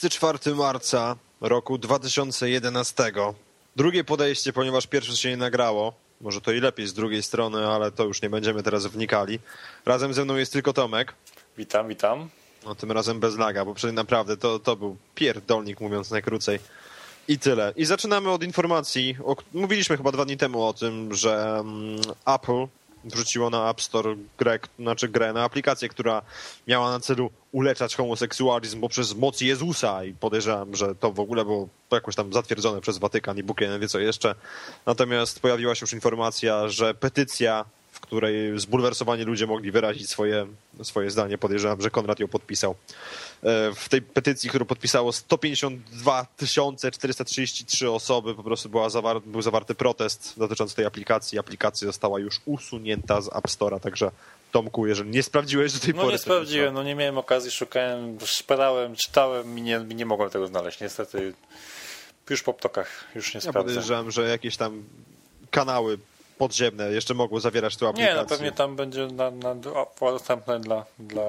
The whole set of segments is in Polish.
24 marca roku 2011. Drugie podejście, ponieważ pierwsze się nie nagrało. Może to i lepiej z drugiej strony, ale to już nie będziemy teraz wnikali. Razem ze mną jest tylko Tomek. Witam, witam. No, tym razem bez laga, bo przecież naprawdę to, to był pierdolnik, mówiąc najkrócej. I tyle. I zaczynamy od informacji. O, mówiliśmy chyba dwa dni temu o tym, że mm, Apple wrzuciło na App Store grę, znaczy grę na aplikację, która miała na celu uleczać homoseksualizm poprzez moc Jezusa i podejrzewam, że to w ogóle było jakoś tam zatwierdzone przez Watykan i Bóg wie co jeszcze. Natomiast pojawiła się już informacja, że petycja w której zbulwersowani ludzie mogli wyrazić swoje, swoje zdanie. Podejrzewam, że Konrad ją podpisał. E, w tej petycji, którą podpisało 152 433 osoby, po prostu była zawar był zawarty protest dotyczący tej aplikacji. Aplikacja została już usunięta z App Store'a, także Tomku, jeżeli nie sprawdziłeś do tej no pory... No nie sprawdziłem, no nie miałem okazji, szukałem, szperałem, czytałem i nie, nie mogłem tego znaleźć. Niestety już po ptokach już nie ja sprawdzę. podejrzewam, że jakieś tam kanały podziemne jeszcze mogło zawierać tą aplikację. Nie, no pewnie tam będzie na, na, dostępne dla, dla,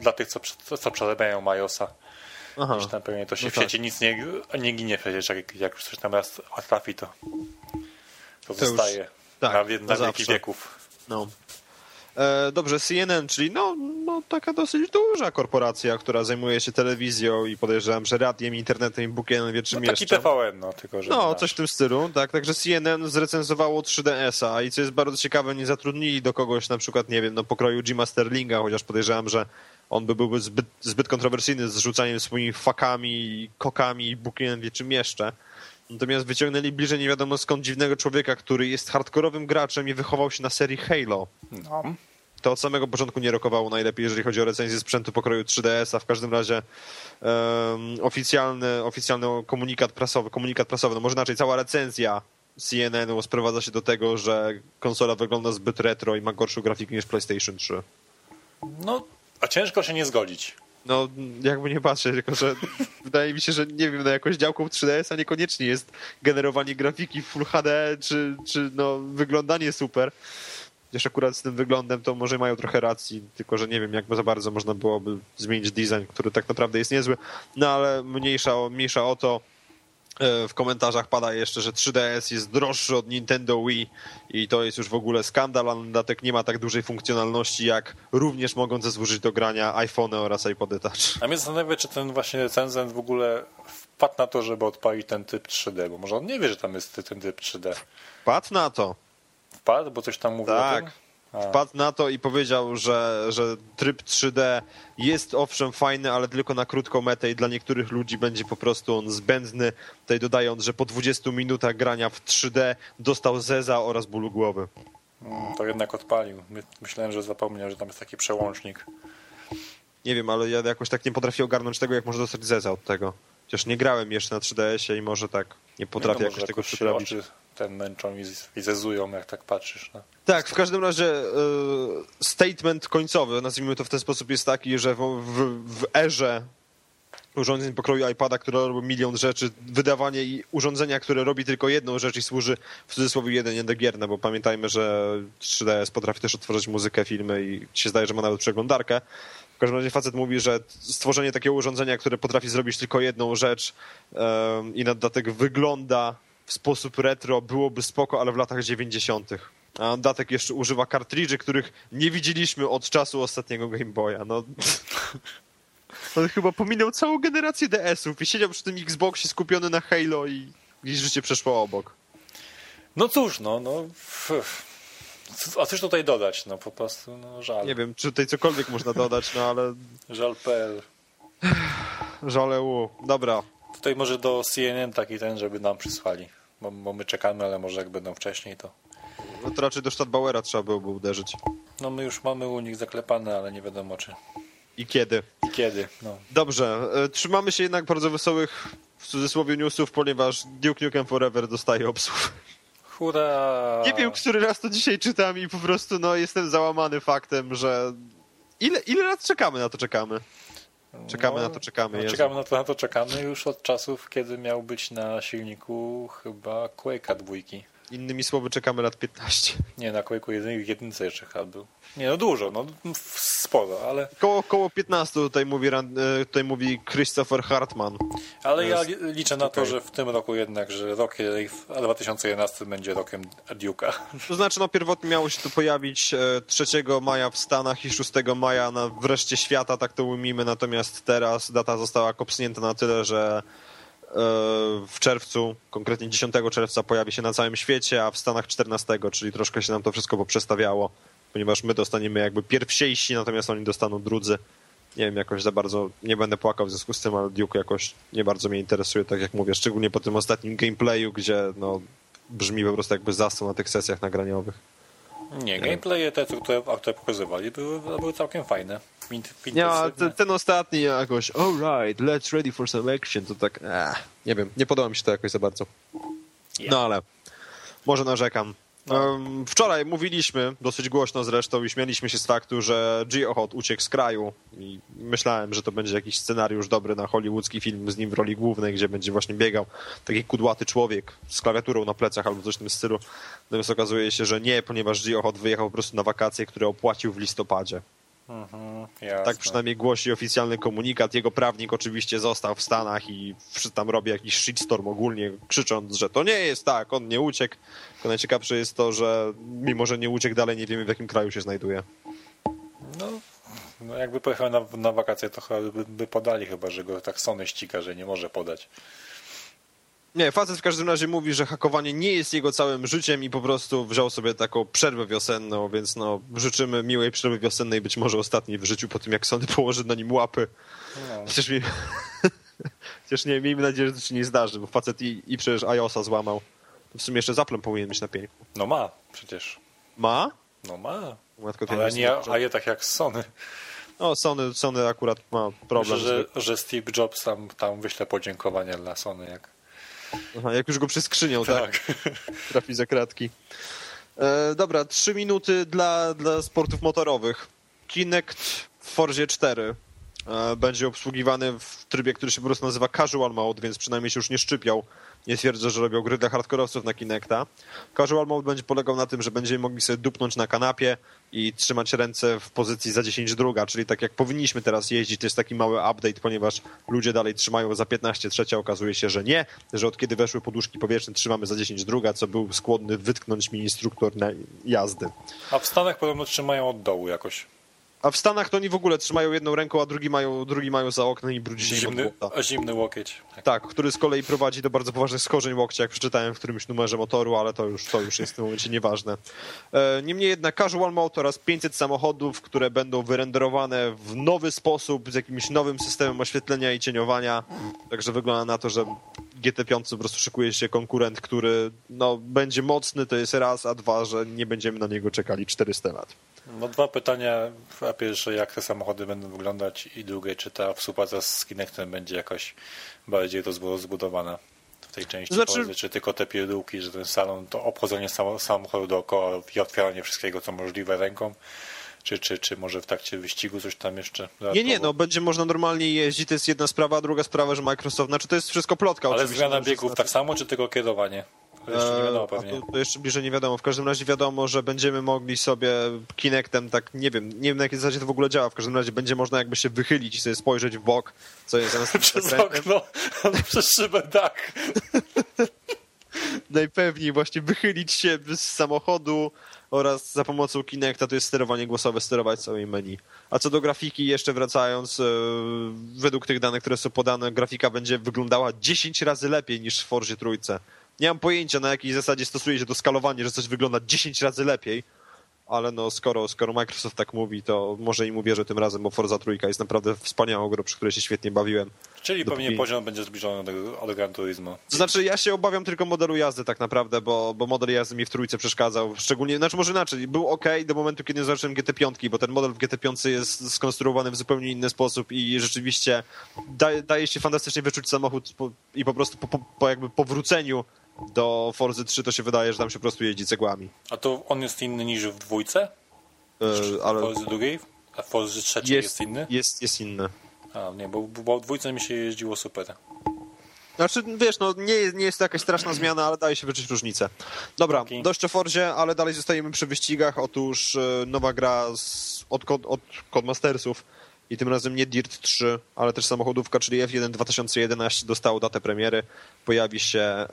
dla tych, co, co przerabiają iOSa. Aha. tam pewnie to się no w tak. sieci nic nie, nie ginie przecież, jak, jak już coś tam raz trafi, to, to, to zostaje już, tak, na, na wieki wieków. No. E, dobrze, CNN, czyli no, no taka dosyć duża korporacja, która zajmuje się telewizją i podejrzewam, że radiem, internetem i Bóg wie czym no, taki jeszcze. TVN, no, tylko że... No, coś w tym stylu, tak, także CNN zrecenzowało 3DS-a i co jest bardzo ciekawe, nie zatrudnili do kogoś na przykład, nie wiem, no pokroju Jima Sterlinga, chociaż podejrzewam, że on by byłby zbyt, zbyt kontrowersyjny z rzucaniem swoimi fakami, kokami i Bóg wie czym jeszcze. Natomiast wyciągnęli bliżej nie wiadomo skąd dziwnego człowieka, który jest hardkorowym graczem i wychował się na serii Halo. No. To od samego początku nie rokowało najlepiej, jeżeli chodzi o recenzję sprzętu pokroju 3DS, a w każdym razie um, oficjalny, oficjalny komunikat prasowy, komunikat prasowy, no może inaczej, cała recenzja CNN-u sprowadza się do tego, że konsola wygląda zbyt retro i ma gorszą grafikę niż PlayStation 3. No, a ciężko się nie zgodzić. No, jakby nie patrzę, tylko że wydaje mi się, że nie wiem, no jakoś działką 3DS-a niekoniecznie jest generowanie grafiki w Full HD, czy, czy no, wyglądanie super. Chociaż akurat z tym wyglądem to może mają trochę racji, tylko że nie wiem, jak za bardzo można byłoby zmienić design, który tak naprawdę jest niezły. No ale mniejsza, mniejsza o to. E, w komentarzach pada jeszcze, że 3DS jest droższy od Nintendo Wii i to jest już w ogóle skandal, a dodatek nie ma tak dużej funkcjonalności jak również mogące służyć do grania iPhone oraz iPody Touch. A mnie zastanawia, czy ten właśnie recenzent w ogóle wpadł na to, żeby odpalić ten typ 3D, bo może on nie wie, że tam jest ten typ 3D. Wpadł na to. Wpadł, bo coś tam mówił tak. Wpadł na to i powiedział, że, że tryb 3D jest owszem fajny, ale tylko na krótką metę i dla niektórych ludzi będzie po prostu on zbędny. Tutaj dodając, że po 20 minutach grania w 3D dostał zeza oraz bólu głowy. Mm, to jednak odpalił. Myślałem, że zapomniał, że tam jest taki przełącznik. Nie wiem, ale ja jakoś tak nie potrafię ogarnąć tego, jak można dostać zeza od tego. Chociaż nie grałem jeszcze na 3DS-ie i może tak nie potrafię no, jakoś tego przerobić ten męczą i, i zezują, jak tak patrzysz. No. Tak, w każdym razie y, statement końcowy, nazwijmy to w ten sposób, jest taki, że w, w, w erze urządzeń pokroju iPada, które robią milion rzeczy, wydawanie urządzenia, które robi tylko jedną rzecz i służy w cudzysłowie jeden do gier, no bo pamiętajmy, że 3DS potrafi też odtworzyć muzykę, filmy i się zdaje, że ma nawet przeglądarkę. W każdym razie facet mówi, że stworzenie takiego urządzenia, które potrafi zrobić tylko jedną rzecz um, i na dodatek wygląda w sposób retro byłoby spoko, ale w latach 90. A Datek jeszcze używa kartridży, których nie widzieliśmy od czasu ostatniego Game Boya. No, on chyba pominął całą generację DS-ów i siedział przy tym Xboxie skupiony na Halo i gdzieś życie przeszło obok. No cóż, no, no. A coś tutaj dodać, no po prostu, no żal. Nie wiem, czy tutaj cokolwiek można dodać, no ale... Żal.pl Żale u. Dobra, Tutaj może do CNN taki ten, żeby nam przysłali. Bo, bo my czekamy, ale może jak będą wcześniej, to... No to raczej do Stadtbauera trzeba byłoby uderzyć. No my już mamy u nich zaklepane, ale nie wiadomo czy... I kiedy. I kiedy, no. Dobrze, e, trzymamy się jednak bardzo wesołych, w cudzysłowie, newsów, ponieważ Duke Nukem Forever dostaje obsług. Hurra! Nie wiem, który raz to dzisiaj czytam i po prostu no, jestem załamany faktem, że ile, ile lat czekamy na to czekamy. Czekamy no, na to, czekamy. No, czekamy na to, na to, czekamy już od czasów, kiedy miał być na silniku chyba Quake'a dwójki. Innymi słowy, czekamy lat 15. Nie, na Quake'u jedynce jeszcze chyba był. Nie, no dużo, no sporo, ale... Koło, koło 15 tutaj mówi, e, tutaj mówi Christopher Hartman. Ale ja liczę na to, że w tym roku jednak, że rok 2011 będzie rokiem Duke'a. To znaczy, no pierwotnie miało się to pojawić 3 e, maja w Stanach i 6 maja na wreszcie świata, tak to ujmijmy, natomiast teraz data została kopsnięta na tyle, że e, w czerwcu, konkretnie 10 czerwca pojawi się na całym świecie, a w Stanach 14, czyli troszkę się nam to wszystko poprzestawiało ponieważ my dostaniemy jakby pierwsiejsi, natomiast oni dostaną drudzy. Nie wiem, jakoś za bardzo nie będę płakał w związku z tym, ale Duke jakoś nie bardzo mnie interesuje, tak jak mówię, szczególnie po tym ostatnim gameplayu, gdzie no, brzmi po prostu jakby zastół na tych sesjach nagraniowych. Nie, gameplaye te, które, które pokazywali, były, były całkiem fajne. Nie, ten, ten ostatni jakoś, alright, let's ready for some action, to tak, eh, nie wiem, nie podoba mi się to jakoś za bardzo. No ale, może narzekam. No. Wczoraj mówiliśmy, dosyć głośno zresztą, i śmialiśmy się z faktu, że Geohot uciekł z kraju i myślałem, że to będzie jakiś scenariusz dobry na hollywoodzki film z nim w roli głównej, gdzie będzie właśnie biegał taki kudłaty człowiek z klawiaturą na plecach albo coś w tym stylu. Natomiast okazuje się, że nie, ponieważ Geohot wyjechał po prostu na wakacje, które opłacił w listopadzie. Mhm, tak przynajmniej głosi oficjalny komunikat. Jego prawnik oczywiście został w Stanach i tam robi jakiś shitstorm ogólnie, krzycząc, że to nie jest tak, on nie uciekł. Tylko najciekawsze jest to, że mimo, że nie uciekł dalej, nie wiemy w jakim kraju się znajduje. No, no jakby pojechał na, na wakacje, to chyba by, by podali chyba, że go tak Sony ściga, że nie może podać. Nie, facet w każdym razie mówi, że hakowanie nie jest jego całym życiem i po prostu wziął sobie taką przerwę wiosenną, więc no, życzymy miłej przerwy wiosennej, być może ostatniej w życiu po tym, jak Sony położy na nim łapy. No. Chociaż, mi... Chociaż nie, miejmy nadzieję, że to się nie zdarzy, bo facet i, i przecież iOSa złamał. To w sumie jeszcze zaplem powinien mieć na piękku. No ma, przecież. Ma? No ma. Matko, Ale nie, a je tak jak Sony. No, Sony, Sony akurat ma problem. Myślę, że, że Steve Jobs tam, tam wyśle podziękowania dla Sony, jak Aha, jak już go przeskrzynią, tak? tak? Trafi za kratki. E, dobra, trzy minuty dla, dla sportów motorowych. Kinect w Forzie 4 e, będzie obsługiwany w trybie, który się po prostu nazywa Casual Mode, więc przynajmniej się już nie szczypiał nie twierdzę, że robią gry dla hardkorowców na Kinecta. Casual mode będzie polegał na tym, że będziemy mogli sobie dupnąć na kanapie i trzymać ręce w pozycji za 10 druga, czyli tak jak powinniśmy teraz jeździć, to jest taki mały update, ponieważ ludzie dalej trzymają za 15 trzecia, okazuje się, że nie, że od kiedy weszły poduszki powietrzne trzymamy za 10 druga, co był skłonny wytknąć mi instruktor na jazdy. A w Stanach podobno trzymają od dołu jakoś. A w Stanach to oni w ogóle trzymają jedną ręką, a drugi mają, drugi mają za oknem i brudzi się zimny, A zimny łokieć. Tak. tak. który z kolei prowadzi do bardzo poważnych skorzeń łokcia, jak przeczytałem w którymś numerze motoru, ale to już, to już jest w tym momencie nieważne. E, niemniej jednak Casual Mode oraz 500 samochodów, które będą wyrenderowane w nowy sposób, z jakimś nowym systemem oświetlenia i cieniowania. Także wygląda na to, że GT5 po prostu szykuje się konkurent, który no, będzie mocny, to jest raz, a dwa, że nie będziemy na niego czekali 400 lat. No dwa pytania. A pierwsze, jak te samochody będą wyglądać i drugie, czy ta współpraca z Kinectem będzie jakoś bardziej rozbudowana w tej części znaczy... Czy tylko te pierdółki, że ten salon, to obchodzenie samochodu dookoła i otwieranie wszystkiego, co możliwe ręką, czy, czy, czy może w trakcie wyścigu coś tam jeszcze? Nie, nie, no będzie można normalnie jeździć, to jest jedna sprawa, a druga sprawa, że Microsoft, znaczy to jest wszystko plotka Ale zmiana biegów znaczy... tak samo, czy tylko kierowanie? To jeszcze nie wiadomo pewnie. To, to, jeszcze bliżej nie wiadomo. W każdym razie wiadomo, że będziemy mogli sobie Kinectem tak, nie wiem, nie wiem na jakiej zasadzie to w ogóle działa. W każdym razie będzie można jakby się wychylić i sobie spojrzeć w bok, co jest za Przez okno, przez szybę tak. Najpewniej właśnie wychylić się z samochodu oraz za pomocą Kinecta to jest sterowanie głosowe, sterować całej menu. A co do grafiki, jeszcze wracając, e, według tych danych, które są podane, grafika będzie wyglądała 10 razy lepiej niż w Forzie Trójce. Nie mam pojęcia, na jakiej zasadzie stosuje się to skalowanie, że coś wygląda 10 razy lepiej, ale no skoro, skoro Microsoft tak mówi, to może im uwierzę tym razem, bo Forza Trójka jest naprawdę wspaniałą grą, przy której się świetnie bawiłem. Czyli Dopóki... pewnie poziom będzie zbliżony do, do Gran Turismo. To znaczy, ja się obawiam tylko modelu jazdy tak naprawdę, bo, bo model jazdy mi w trójce przeszkadzał. Szczególnie, znaczy może inaczej, był ok do momentu, kiedy zobaczyłem GT5, bo ten model w GT5 jest skonstruowany w zupełnie inny sposób i rzeczywiście daje, daje się fantastycznie wyczuć samochód po, i po prostu po, po, po jakby powróceniu do Forzy 3 to się wydaje, że tam się po prostu jeździ cegłami. A to on jest inny niż w dwójce? E, ale... Forzy drugiej? A w Forzy trzeciej jest, jest inny? Jest, jest inny. A, nie, bo, bo w dwójce mi się jeździło super. Znaczy, wiesz, no nie, nie jest to jakaś straszna zmiana, ale daje się wyczuć różnicę. Dobra, okay. dość o Forzie, ale dalej zostajemy przy wyścigach. Otóż e, nowa gra z, od, od Codemastersów i tym razem nie Dirt 3, ale też samochodówka, czyli F1 2011 dostało datę premiery. Pojawi się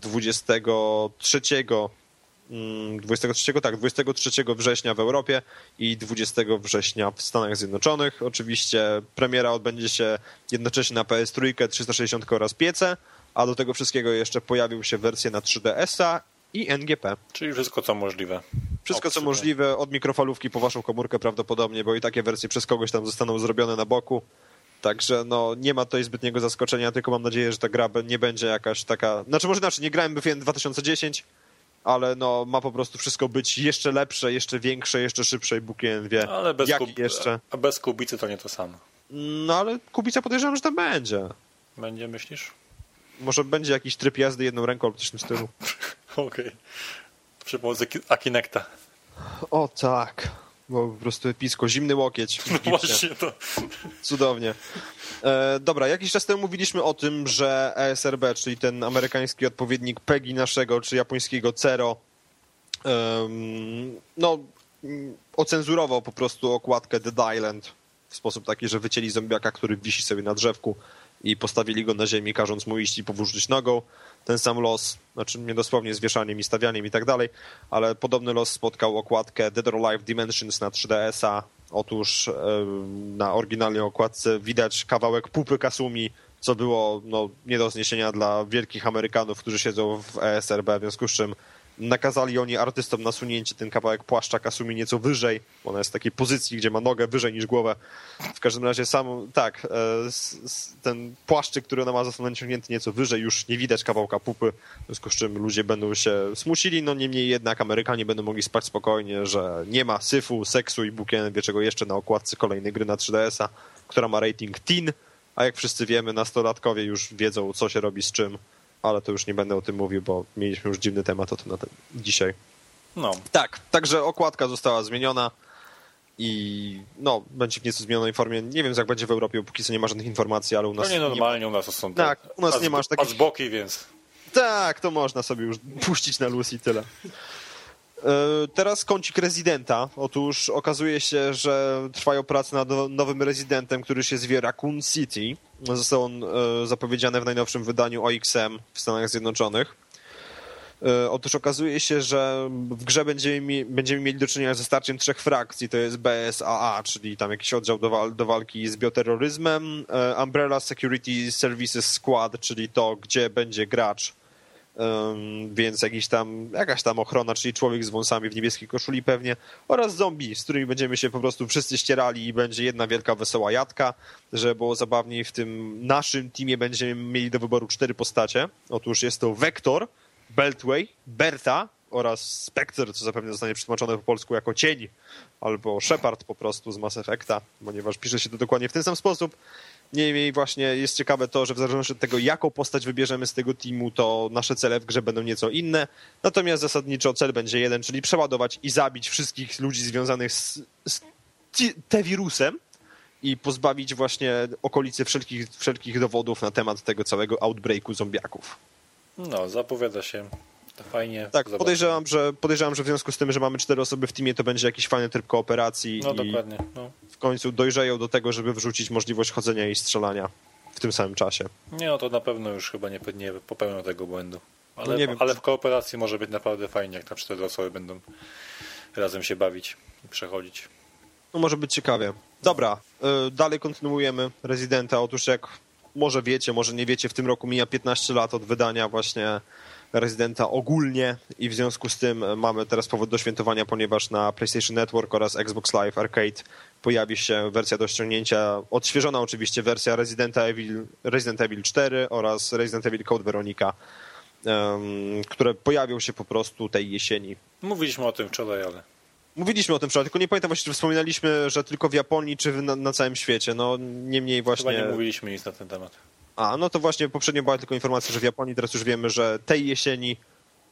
23 23, mm, tak, 23 września w Europie i 20 września w Stanach Zjednoczonych. Oczywiście premiera odbędzie się jednocześnie na PS3, 360 oraz PC, a do tego wszystkiego jeszcze pojawił się wersje na 3DS-a i NGP. Czyli wszystko co możliwe. Wszystko co możliwe, od mikrofalówki po waszą komórkę prawdopodobnie, bo i takie wersje przez kogoś tam zostaną zrobione na boku. Także no, nie ma tutaj zbytniego zaskoczenia, tylko mam nadzieję, że ta gra nie będzie jakaś taka... Znaczy może inaczej, nie grałem w 2010, ale no, ma po prostu wszystko być jeszcze lepsze, jeszcze większe, jeszcze szybsze i Bóg wie. Ale bez, kub... jeszcze. A bez Kubicy to nie to samo. No ale Kubica podejrzewam, że to będzie. Będzie, myślisz? Może będzie jakiś tryb jazdy jedną ręką lub coś w tym stylu. Okej. Okay. Przy pomocy Akinekta. O tak. Bo po prostu episko, zimny łokieć. No właśnie to. Cudownie. E, dobra, jakiś czas temu mówiliśmy o tym, że ESRB, czyli ten amerykański odpowiednik PEGI naszego, czy japońskiego CERO, um, no, ocenzurował po prostu okładkę The Island w sposób taki, że wycięli zombiaka, który wisi sobie na drzewku i postawili go na ziemi, każąc mu iść i powrócić nogą. Ten sam los, znaczy nie dosłownie zwieszaniem i stawianiem i tak dalej, ale podobny los spotkał okładkę Dead or Alive Dimensions na 3DS-a. Otóż na oryginalnej okładce widać kawałek pupy Kasumi, co było no, nie do zniesienia dla wielkich Amerykanów, którzy siedzą w ESRB, w związku z czym nakazali oni artystom nasunięcie ten kawałek płaszcza Kasumi nieco wyżej. Ona jest w takiej pozycji, gdzie ma nogę wyżej niż głowę. W każdym razie sam, tak, e, ten płaszczyk, który ona ma został nieco wyżej, już nie widać kawałka pupy, w związku z czym ludzie będą się smusili, no niemniej jednak Amerykanie będą mogli spać spokojnie, że nie ma syfu, seksu i Bukien wie czego jeszcze na okładce kolejnej gry na 3DS-a, która ma rating teen, a jak wszyscy wiemy, nastolatkowie już wiedzą, co się robi z czym ale to już nie będę o tym mówił, bo mieliśmy już dziwny temat o tym na ten, dzisiaj. No. Tak, także okładka została zmieniona i no, będzie w nieco zmienionej formie. Nie wiem, jak będzie w Europie, póki co nie ma żadnych informacji, ale u nas... No nie normalnie, u nas to są tak. u nas nie masz takich... A z boki, więc... Tak, to można sobie już puścić na luz i tyle. E, teraz kącik rezydenta. Otóż okazuje się, że trwają prace nad nowym rezydentem, który się zwie Raccoon City. Został on e, zapowiedziany w najnowszym wydaniu OXM w Stanach Zjednoczonych. E, otóż okazuje się, że w grze będziemy, będziemy mieli do czynienia ze starciem trzech frakcji. To jest BSAA, czyli tam jakiś oddział do, wal do walki z bioterroryzmem, Umbrella Security Services Squad, czyli to, gdzie będzie gracz Um, więc jakiś tam, jakaś tam ochrona, czyli człowiek z wąsami w niebieskiej koszuli pewnie, oraz zombie, z którymi będziemy się po prostu wszyscy ścierali i będzie jedna wielka wesoła jadka, że było zabawniej w tym naszym teamie będziemy mieli do wyboru cztery postacie. Otóż jest to Vector, Beltway, Berta oraz Spectre, co zapewne zostanie przetłumaczone po polsku jako cień, albo Shepard po prostu z Mass Effecta, ponieważ pisze się to dokładnie w ten sam sposób. Niemniej właśnie jest ciekawe to, że w zależności od tego, jaką postać wybierzemy z tego teamu, to nasze cele w grze będą nieco inne. Natomiast zasadniczo cel będzie jeden, czyli przeładować i zabić wszystkich ludzi związanych z, z T-wirusem i pozbawić właśnie okolicy wszelkich, wszelkich dowodów na temat tego całego outbreaku zombiaków. No, zapowiada się to fajnie. Tak, podejrzewam że, podejrzewam, że w związku z tym, że mamy cztery osoby w teamie, to będzie jakiś fajny tryb kooperacji. No dokładnie. No. W końcu dojrzeją do tego, żeby wrzucić możliwość chodzenia i strzelania w tym samym czasie. Nie, no to na pewno już chyba nie, nie popełnią tego błędu. Ale, nie ale w kooperacji może być naprawdę fajnie, jak tam cztery osoby będą razem się bawić i przechodzić. No może być ciekawie. Dobra, y, dalej kontynuujemy Residenta. Otóż jak może wiecie, może nie wiecie, w tym roku mija 15 lat od wydania właśnie rezydenta ogólnie i w związku z tym mamy teraz powód do świętowania, ponieważ na PlayStation Network oraz Xbox Live Arcade pojawi się wersja do ściągnięcia, odświeżona oczywiście wersja Resident Evil, Resident Evil 4 oraz Resident Evil Code Veronica, um, które pojawią się po prostu tej jesieni. Mówiliśmy o tym wczoraj, ale... Mówiliśmy o tym wczoraj, tylko nie pamiętam właśnie, czy wspominaliśmy, że tylko w Japonii, czy na, na całym świecie. No niemniej właśnie... Chyba nie mówiliśmy nic na ten temat. A, no to właśnie poprzednio była tylko informacja, że w Japonii teraz już wiemy, że tej jesieni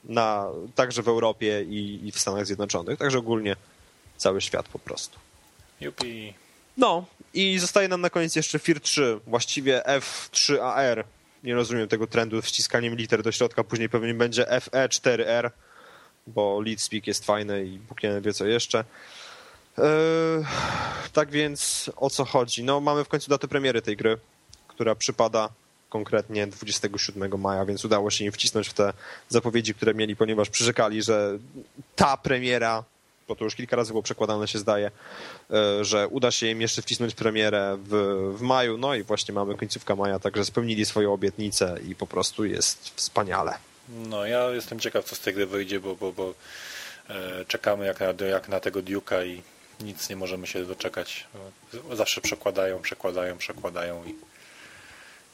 na, także w Europie i, i w Stanach Zjednoczonych, także ogólnie cały świat po prostu. Jupi. No i zostaje nam na koniec jeszcze FIR 3, właściwie F3AR, Nie rozumiem tego trendu wciskaniem liter do środka, później pewnie będzie FE4R, bo lead speak jest fajny i Bóg nie wie co jeszcze. Eee, tak więc o co chodzi? No mamy w końcu datę premiery tej gry, która przypada konkretnie 27 maja, więc udało się im wcisnąć w te zapowiedzi, które mieli, ponieważ przyrzekali, że ta premiera, bo to już kilka razy było przekładane się zdaje, e, że uda się im jeszcze wcisnąć premierę w, w maju, no i właśnie mamy końcówka maja, także spełnili swoje obietnice i po prostu jest wspaniale. No ja jestem ciekaw, co z tej gry wyjdzie, bo, bo, bo e, czekamy jak na, jak na tego Duke'a i nic nie możemy się doczekać. Zawsze przekładają, przekładają, przekładają i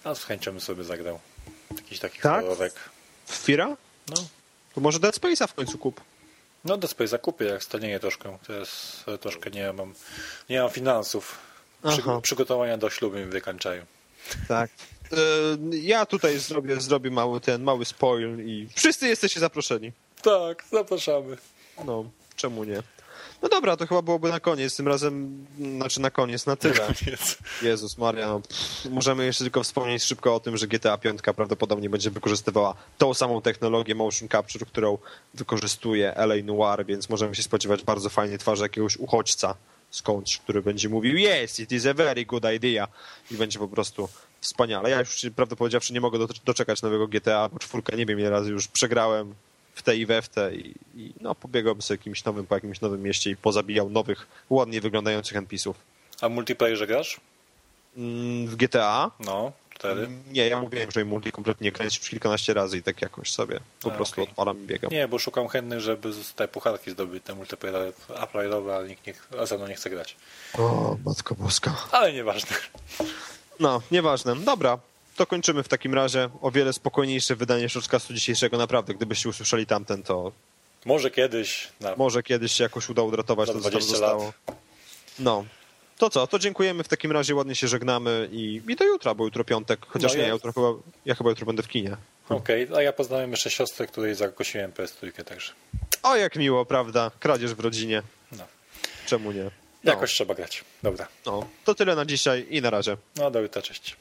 a z chęcią bym sobie zagrał. Jakiś taki tak? horrorek. Fira? No. To może Dead Space'a w końcu kup. No Dead Space'a kupię, jak stanieje troszkę. Teraz troszkę nie mam, nie mam finansów. Przy, przygotowania do ślubu mi wykańczają. Tak. E, ja tutaj zrobię, zrobię mały ten mały spoil i wszyscy jesteście zaproszeni. Tak, zapraszamy. No, czemu nie? No dobra, to chyba byłoby na koniec. Tym razem, znaczy na koniec, na tyle. Jezus Maria, no, pff, możemy jeszcze tylko wspomnieć szybko o tym, że GTA 5 prawdopodobnie będzie wykorzystywała tą samą technologię motion capture, którą wykorzystuje LA Noir, więc możemy się spodziewać bardzo fajnej twarzy jakiegoś uchodźca skądś, który będzie mówił yes, it is a very good idea i będzie po prostu wspaniale. Ja już, prawdę powiedziawszy, nie mogę doczekać nowego GTA, bo czwórkę nie wiem ile razy już przegrałem, w te i we w te i, i no, pobiegałbym sobie jakimś nowym, po jakimś nowym mieście i pozabijał nowych, ładnie wyglądających NPC-ów. A w multiplayerze grasz? Mm, w GTA? No, wtedy? Mm, nie, ja mówiłem, że multi kompletnie kręci już kilkanaście razy i tak jakoś sobie po A, prostu okay. odpalam i biegam. Nie, bo szukam chętnych, żeby te pucharki zdobyć, te multiplayerowe, ale nikt nie, ze mną nie chce grać. O, matko boska. Ale nieważne. No, nieważne. Dobra, to kończymy w takim razie. O wiele spokojniejsze wydanie shortcastu dzisiejszego, naprawdę. Gdybyście usłyszeli tamten, to... Może kiedyś. Na... Może kiedyś się jakoś uda udratować to, co tam zostało. Lat. No. To co, to dziękujemy w takim razie, ładnie się żegnamy i, i do jutra, bo jutro piątek, chociaż no nie, ja, jutro chyba, ja chyba jutro będę w kinie. Okej, okay, a ja poznałem jeszcze siostrę, której zagłosiłem PS3 także. O, jak miło, prawda? Kradzież w rodzinie. No. Czemu nie? No. Jakoś trzeba grać. Dobra. No, to tyle na dzisiaj i na razie. No, do jutra, cześć.